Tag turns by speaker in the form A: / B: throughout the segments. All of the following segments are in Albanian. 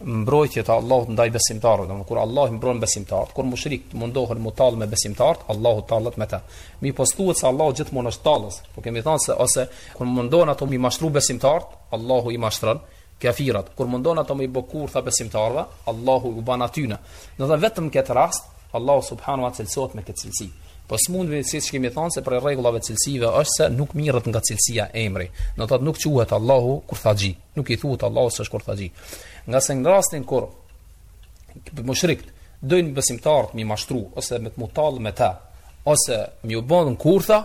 A: mbrojtje të Allahut ndaj besimtarëve, domthonë kur Allahu mbron besimtarët, kur mushrikt mundohen mu tallë me besimtarët, Allahu tallet me ta. Mirëpo s'thuhet se Allahu gjithmonë është tallës, po kemi thënë se ose kur mundohen ato mi mashtru besimtarët, Allahu i mashtron kafirat. Kur mundohen ato mi bo kurtha besimtarëve, Allahu u ban atyna. Domethënë vetëm në këtë rast, Allahu subhanahu wa taala cilësohet me këtë cilësi. Po smund vetë siç kemi thënë se prej rregullave të cilësive është se nuk mirret nga cilësia emri. Do thotë nuk quhet Allahu kurthaxhi. Nuk i thuhet Allahu se është kurthaxhi. Ngase në rastin kur mushrikt dojnë besimtarët mi mashtru ose mu tallë me ta ose mi u bën kurtha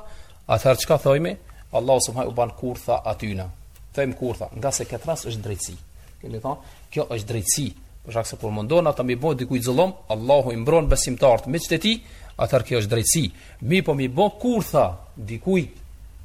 A: atëherë qka thojme Allah ose u bën kurtha atyna thojmë kurtha ngase në këtë rast është drejtësi kemi thonë kjo është drejtësi për shak se kur mundohen ata mi bën dikuj zullum Allahu i mbron besimtarët me qëtë ti atëherë kjo është drejtësi mirëpo mi bën kurtha dikuj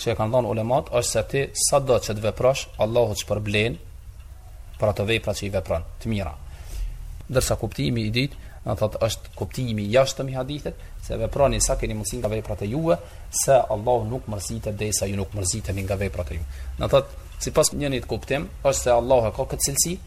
A: që e kanë dhënë ulemat është se ti sado që të veprosh, Allahu të shpërblen për ato vepra që i vepron, të mira. Ndërsa kuptimi i dytë, do të thotë është kuptimi i jashtëm i hadithit, se veproni sa keni mundësi nga veprat e juve, se Allahu nuk mërzitet derisa ju nuk mërziteni nga veprat e juve. Do të thotë, sipas njënit kuptim, është se Allahu e ka këtë cilësi,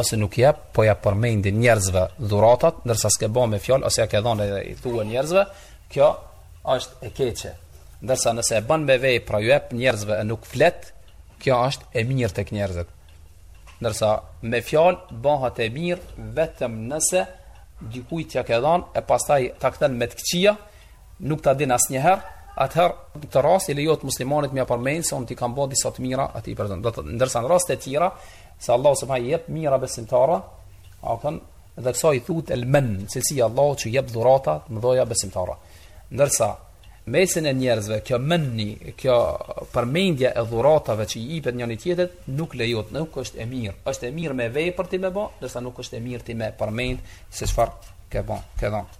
A: ose nuk jep, po ja përmendin njerëzve dhuratat, ndërsa nëse e bën me fjalë ose ja ke dhënë i thua njerëzve, kjo është e keqe. Ndërsa nëse e bën me vepra ju jep njerëzve e nuk flet, kjo është e mirë tek njerëzit. Ndërsa me fjalë bëhet e mirë vetëm nëse dikujt ja ke dhënë e pastaj ta kthen me të këqija, nuk ta din asnjëherë, atëherë në këtë rast i lejohet muslimanit mja përmend se unë ti kam bërë disa të mira atë i përdor. Do të ndërsa në raste të tjera se Allahu subhanahu jep mira besimtarëve, apo dhe kësaj i thuhet el men, se si Allahu që jep dhurata të mëdha besimtarëve. Ndërsa në mesin e njerëzve kjo menni, kjo përmendja e dhuratave që i jepin njëri tjetrit nuk lejohet, nuk është e mirë. Është e mirë me vepër ti me bë, ndërsa nuk është e mirë ti me përmend se çfarë ke bën, ke dhënë.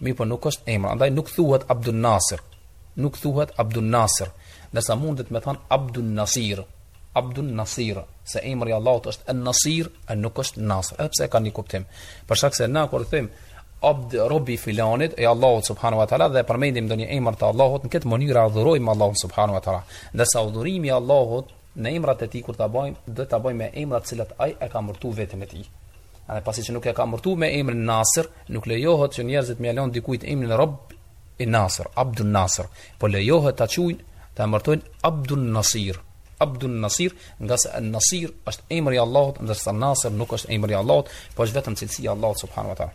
A: Mirëpo nuk është emër, andaj nuk thuhet Abdul Nasir. Nuk thuhet Abdul Nasir, ndërsa mundet me thon Abdun Nasir. Abdun Nasir, se emri i Allahut është El Nasir, e nuk është Nasir, edhe pse ka një kuptim. Për shkak se na kur them Abd, robi i filanit e Allahu subhanahu wa taala dhe përmendim ndonjë emër të Allahut, në këtë mënyrë adhurojmë Allahun subhanahu wa taala. Ndërsa adhurimi i Allahut Në emrat e tij kur ta bëjmë, duhet ta bëjmë me emrat të cilat ai e ka emërtu veten e tij. Edhe pasi që nuk e ka emërtu me emrin Nasir, nuk lejohet që njerëzit me lënë dikujt emrin rob i Nasir, Abdul Nasir, por lejohet ta quajnë, ta emërtojnë Abdun Nasir. Abdun Nasir, ngase Al Nasir është emri i Allahut, ndërsa Nasir nuk është emri i Allahut, por është vetëm cilësia e Allahut subhanahu wa taala.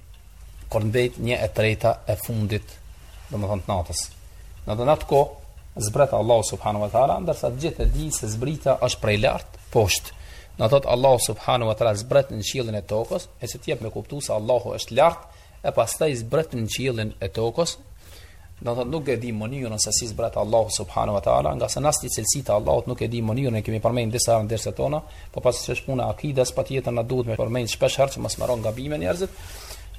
A: kur mbet një e treta e fundit, domethënë të natës. domethënë n'atë kohë zbret Allahu subhanahu wa taala, ndërsa të gjithë e dinë se zbritja është prej lart poshtë. Do të thotë Allahu subhanahu wa taala zbret në qiellin e tokës, e që të jep me kuptu se Allahu është lart, e pastaj zbret në qiellin e tokës, Do thotë nuk e di mënyrën se si zbret Allahu subhanahu wa taala, ngase n'asnjë cilësi të Allahut nuk e di mënyrën e kemi përmend disa herë në dersat tona, po pasi se është puna akides, patjetër na duhet me përmend shpesh herë që mos marrin gabim njerëzit.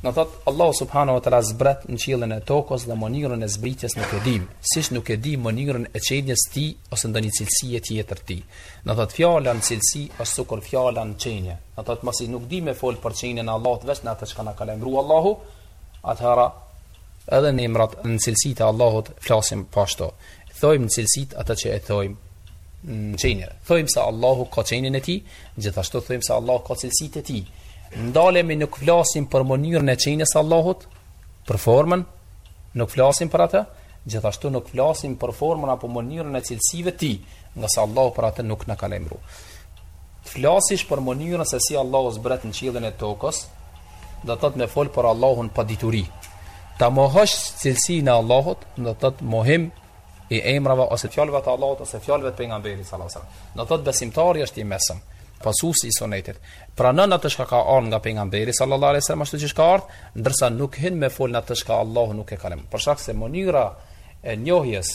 A: Do thotë Allahu subhanahu wa taala zbret në qiellin e tokës dhe mënyrën e zbritjes nuk e di, siç nuk e di mënyrën e qenies tij ose ndonjë cilësie tjetër tij. Do thotë fjala në cilësi është sikur fjala në qenie. Do thotë masi nuk di me fol për qenien e Allahut vetëm atë çka na ka lajmëruar Allahu, atëherë edhe në emrat në cilësitë e Allahut flasim po ashtu po thojmë në cilësitë atë që e thojmë në qenie thojmë se Allahu ka qenien e tij gjithashtu thojmë se Allahu ka cilësitë e tij ndalemi nuk flasim për mënyrën e qenies së Allahut për formën nuk flasim për atë gjithashtu nuk flasim për formën apo mënyrën e cilësive të tij ngase Allahu për atë nuk na ka lajmëru Të flasish për mënyrën se si Allahu zbret në qiellin e tokës, do të thotë me fol për Allahun pa dituri. Ta mohosh cilësinë e Allahut, do të thotë mohim i emrave ose fjalëve të Allahut ose fjalëve të pejgamberit sallallahu alajhi wasallam. Do të thotë besimtari është i mesëm, pasues i sunetit. Pranon atë që ka ardhur nga pejgamberi sallallahu alajhi wasallam ashtu siç ka ardhur, ndërsa nuk hin me fol në atë që Allahu nuk e ka lajmëru. Për shkak se mënyra e njohjes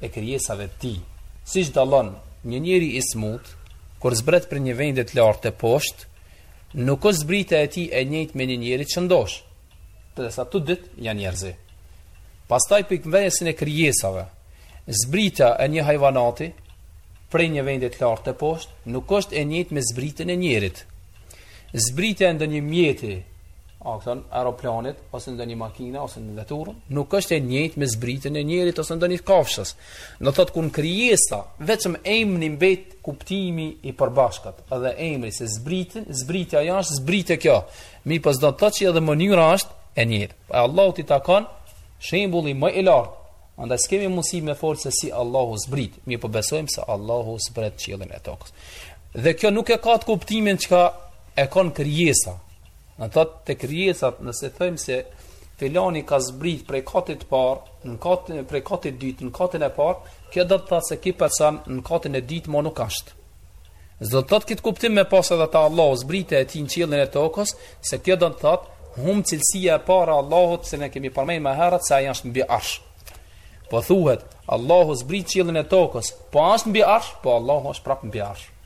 A: e krijesave të Tij, siç dallon një njeri i smutë kur zbret prej një vendi të lartë te poshtë, nuk është zbritja e tij e njëjtë me një njeri të shëndoshë, ndërsa të dytë janë njerëz. Pastaj fjala vjen e krijesave, zbritja e një hajvanati prej një vendi të lartë te poshtë nuk është e njëjtë me zbritjen e njerit. Zbritja e ndonjë mjeti do të thonë aeroplanit ose ndonjë makine ose ndonjë veture, nuk është e njëjtë me zbritjen e njerit ose ndonjë kafshe. Do thotë kur krijesa, vetëm emri mbet kuptimi i përbashkët, edhe emri se zbritin, zbritja ajo është zbritje kjo. Mirëpo s'do të thotë që edhe mënyra është e njëjtë. E Allahut i takon shembulli më i lartë. Andaj s'kemi mundësi me folë se si Allahu zbret, mirëpo besojmë se Allahu zbret në qiellin e tokës. Dhe kjo nuk e ka atë kuptimin çka e kanë krijesat, Do të thotë te krijesat nëse thojmë se filani ka zbrit prej katit parë, në katin, prej katit dytë, në katin e parë, kjo do të thotë se ky person në katin e dytë ma nuk ashtë. S'do të thotë këtë kuptim me pas edhe te Allahu, zbritja e tij në qiellin e tokës, se kjo do të thotë, humb cilësia e parë e Allahut, se ne kemi përmend më herët, se ai është mbi arsh. Po thuhet, Allahu zbret në qiellin e tokës, po a ashtë mbi arsh, po Allahu është prapë mbi arsh.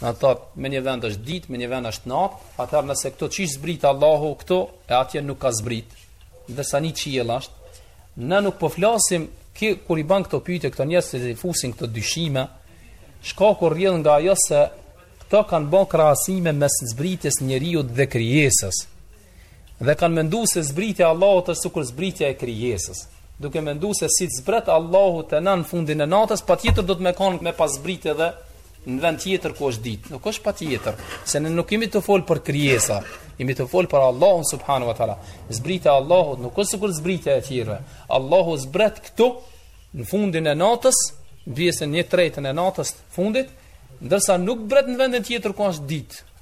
A: Në thotë, me një vend është ditë, me një vend është natë, atëherë nëse këtu qysh zbret Allahu këtu, e atje nuk ka zbrit, dhe sa një qiell është, ne nuk po flasim, ki, kur i ban këto pyetje, këto njerëz t'i fusin këto dyshime, shkaku rrjedhë nga ajo se këto kanë bon krahasime mes zbritjes njeriut dhe krijesës, Dhe kanë mendu se zbritja e Allahut është sikur zbritja e krijesës Duke mendu se si të zbret Allahu te na në fundin e natës Patjetër do të me thanë me pas zbrit edhe në vend tjetër ku është ditë Nuk është patjetër Se ne nuk jemi tu folë për krijesa Jemi tu folë për Allahun subhanahu wa taala Zbritja e Allahut nuk është sikur zbritjet e tjera Allahu zbret këtu në fundin e natës Në pjesën një të tretën e natës fundit Ndërsa nuk zbret në vendin tjetër ku është ditë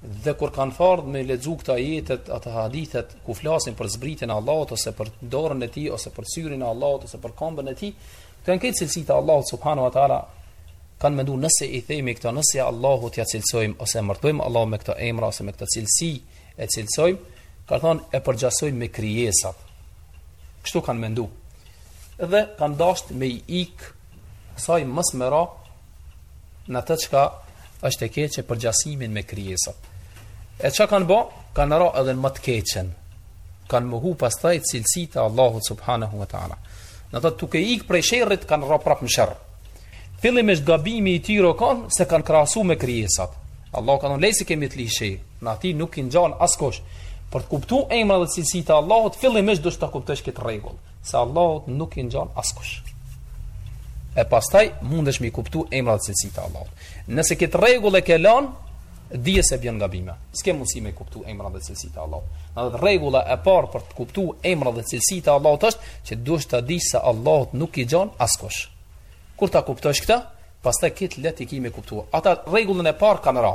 A: Dhe kur kanë ardh me lexu këto ajetet ato hadithet ku flasin për zbritjen e Allahut ose për dorën e tij ose për syrin e Allahut ose për këmbën e tij, tanë këto cilësi të Allahut subhanahu wa taala kanë mendu nëse i themi këta nëse Allahu t'ja cilësojmë ose emërtojmë Allahun me këta emra ose me këta cilësi e cilësojmë, kanë thonë e përgjasojmë me krijesat. Kështu kanë mendu. Dhe kanë dasht me i ik Saj mos me ra në atë çka është e keqe përgjasimin me krijesat. E çka kanë bë? Kanë ra edhe në më të keqen. Kanë mohu pastaj cilësitë e Allahut subhanahu wa taala. Në thotë duke ik prej sherrit kanë ra prapë në sherr. Fillimisht gabimi i tyre u kanë se kanë krahasu me krijesat. Allahu ka thënë lejse kemithlihi shej, në thotë atij nuk i ngjan askush. Për të kuptuar emrat dhe cilësitë e Allahut, fillimisht duhet ta kuptosh këtë rregull. se Allahut nuk i ngjan askush. E pastaj mundesh me kuptu emrat dhe cilësitë e Allahut. Nëse këtë rregull e ke lënë, dije se bën gabime. S'ke mundësi me kuptu emrat dhe cilësitë e Allahut. Andaj rregulla e parë për të kuptu emrat dhe cilësitë e Allahut është që duhet të dish se Allahut nuk i ngjan askush. Kur ta kuptosh këtë, pastaj e ki lehtë i ki me kuptu. Ata rregullën e parë kanë ra.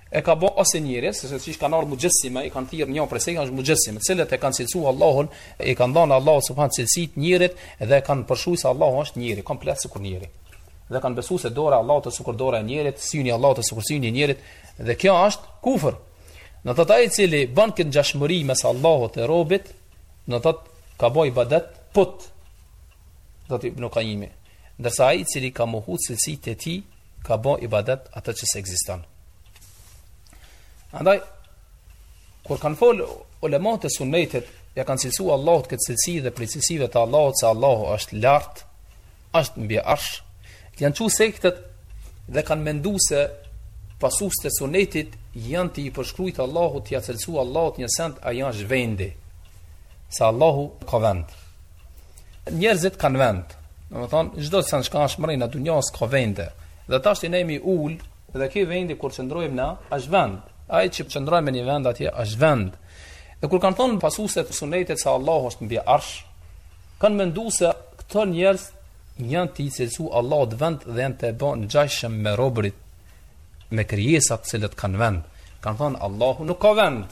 A: e ka bë si njeri, se siç kanë ardhur muxhesime, i kanë thirrë një prej sekteve muxhesime, të cilët e kanë cilësuar Allahun, i kanë dhënë Allahut subhanahu cilësitë e njerit dhe e kanë përshkruar se Allahu është njeri, komplet sikur njeri. Dhe kanë besuar se dora e Allahut është sikur dora e njerit, syni i Allahut është sikur syni i njerit, dhe kjo është kufër. Në thotë ai i cili bën këtë ngjashmëri mes Allahut e robit, në thotë ka bë ibadet put. thotë ibn Qayyimi, ndërsa ai i cili ka mohu cilësitë e tij, ka bë ibadet atë që s'ekziston. Andaj kur kanë fol ulemat e sunnetit, ja kanë cilësuar Allahut këtë cilësi dhe prej cilësive të Allahut se Allahu është lart, është mbi arsh, janë çu sektet dhe kanë menduar se pasuesit e sunnetit janë tu i përshkru Allahut, tu ja cilësu Allahut një send, ai është vendi. Se Allahu ka vend. Njerëzit kanë vend. Do me thonë çdo sen çka është mrena në dunja ka vende. Dhe tash si jemi ul dhe ky vendi ku qëndrojmë na është vend. Ai që qëndron në një vend atje është vend. E kur kanë thonë pasuesit e sunetit se Allahu është mbi arsh, kanë menduar se këto njerëz janë tu i cilësu Allahut vend dhe janë tu e bo të ngjashëm me robërit me krijesat të cilët kanë vend. Kanë thonë Allahu nuk ka vend.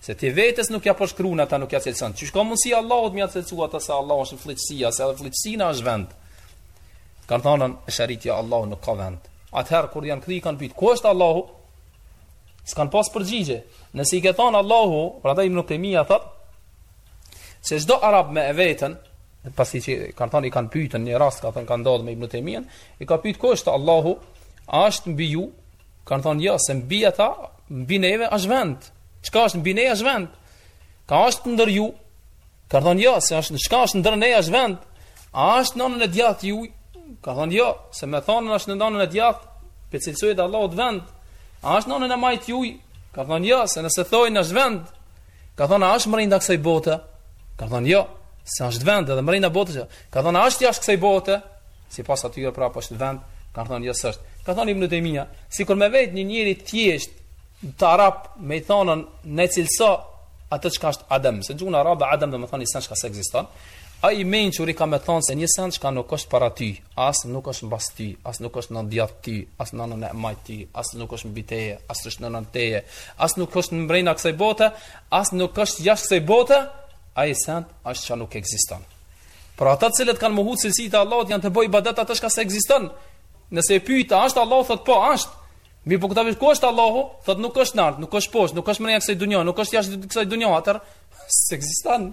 A: Se ti vetes nuk ja përshkruan ata nuk ja cilëson. Qysh ka mundsi Allahut mja cilësu ata se Allahu është flliqësia, se edhe flliqësina është vend. Kan thënë esharit ja Allahu nuk ka vend. Atëherë kur janë kthy kanë pyet, ku është Allahu? S'kan pas përgjigje. Nëse i ke thënë Allahu, prandaj Ibn Tejmija thot se çdo arab me e vetë, pasi që kan thënë i kanë pyetur një rast ka thënë ka ndodhur me Ibn Tejmijen, i ka pyet ku është Allahu? A është mbi ju? Kanë thonë, jo, se mbi ata, mbi neve është vend. Çka është mbi neve është vend? A është ndër ju? Kanë thonë, jo, se është, çka është ndër neve është vend? A është n'anën e djathtë juj? Ka thonë, jo, se me thonë është në anën e djathtë, po i cilësojmë Allahut vend. A është n'anën e majtë juj? Ka thonë, jo, se nëse thojnë është vend. Ka thonë, a është mrenda kësaj bote? Ka thonë, jo, se është vend edhe mrenda botës. Ka thonë, a është jashtë kësaj bote? Sipas atyre prapë është vend, kanë thënë jo s'është. Ka thënë Ibn Tejmija, sikur me vetë një njeri të thjeshtë arab me i thonë na cilëso atë çka është adem, se n'gjuhën arabe adem do me thonë sen çka s'ekziston. Ai i mençuri ka me thonë se një sen çka nuk është para ty, as nuk është mbas ty, as nuk është në djathtë ty, as në në majt ty, as nuk është mbi teje, as është në nën teje, as nuk është mbrenda kësaj bote, as nuk është jashtë kësaj bote, ai sen është çka nuk ekziston. Pra ata të cilët kanë mohuar cilësitë e Allahut janë tu e bo ibadet atë çka s'ekziston. Nëse e pyet, a është Allahu thot po, është. Mirëpo këta ku është Allahu? Thot nuk është nart, nuk është poshtë, nuk është mbrenda kësaj dunja, nuk është jashtë kësaj dunja, atëherë s'ekziston.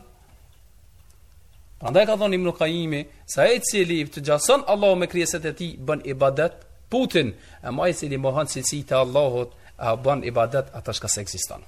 A: Prandaj ka thënë Ibn Kajjim, se ai i cili e përngjason Allahun me krijesat e tij bën ibadet putin, ama ai i cili mohon cilësitë e Allahut, e bën ibadet atë çka s'ekziston.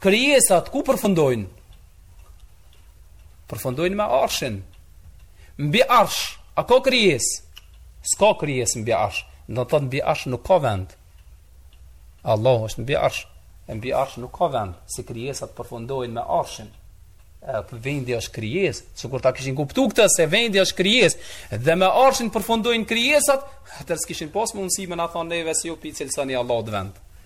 A: Krijesat ku përfundojnë? Përfundojnë me arshin. Mbi arsh, a ka krijes? S'ka krijes mbi arsh. Do të thotë mbi arsh nuk ka vend. Allah është mbi arsh. E mbi arsh nuk ka vend. Se krijesat përfundojnë me arshin. Edhe vendi është krijes. Sikur ta kishin kuptu këtë se vendi është krijes. Dhe me arshin përfundojnë krijesat. Atër s'kishin pas mundësi me na thonë neve se ju p'i cilësoni Allahut vend.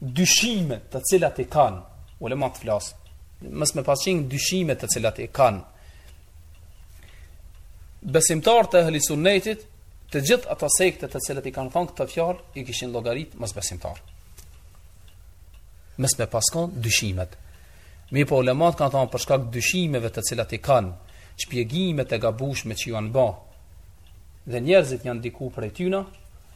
A: dyshimet të cilat i kanë ulema të flas mos me pas qenë dyshimet të cilat i kanë besimtarët e ehli sunnetit të gjithë ato sekte të cilat i kanë thënë këtë fjalë i kishin llogarit mosbesimtarë mos me pas kon dyshimet mirëpo ulemat kanë thënë për shkak dyshimeve të cilat i kanë shpjegimet e gabueshme që janë bë dhe njerëzit janë diku prej tyna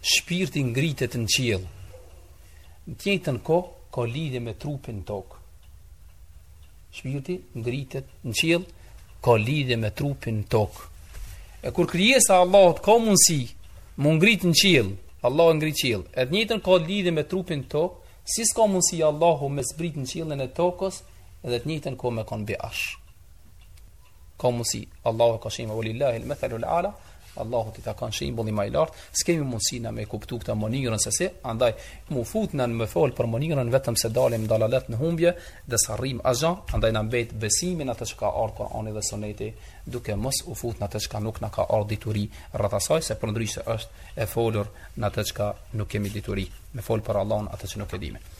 A: Shpirti ngritet në qiell. Në të njëjtën kohë ka lidhje me trupin në tokë. Shpirti ngritet në qiell, ka lidhje me trupin në tokë. E kur krijesa e Allahut ka mundësi mu ngrit në qiell, Allahu ngrit n'qiell. E të njëjtën kohë lidhje me trupin në tokë, si s'ka mundësi Allahu me zbrit në qiellin e tokës, edhe të njëjtën kohë me kon mbi Arsh. ka mundësi Allahu ka shembull walillahi al-mathalu al-ala Allahut i takon shembulli më i lartë s'kemi mundësi na me kuptu këtë mënyrën se si andaj mu fut në me fol për mënyrën vetëm se dalim n'dalalet në humbje dhe s'arrim asgjë andaj na mbet besimi n'atë që ka ardhur n'Kur'an dhe Sunet duke mos u fut në atë që nuk na ka ardhur dituri rreth asaj se përndryshe është e folur në atë që nuk kemi dituri me fol për Allahun atë që nuk e dimë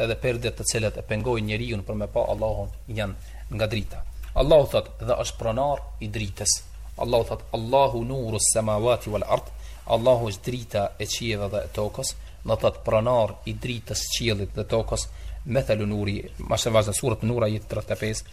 A: Edhe perdet të cilat e pengojnë njeriun për me pa Allahun janë nga drita. Allahu thot, dhe është pronar i dritës. Allahu thot, Allahu nuru samawati wal ard. Allahu është drita e qiejve dhe e tokës, do thot pronar i dritës, qiellit dhe tokës. Mathalu nurihi, vazhdon sureja Nur ajeti 35.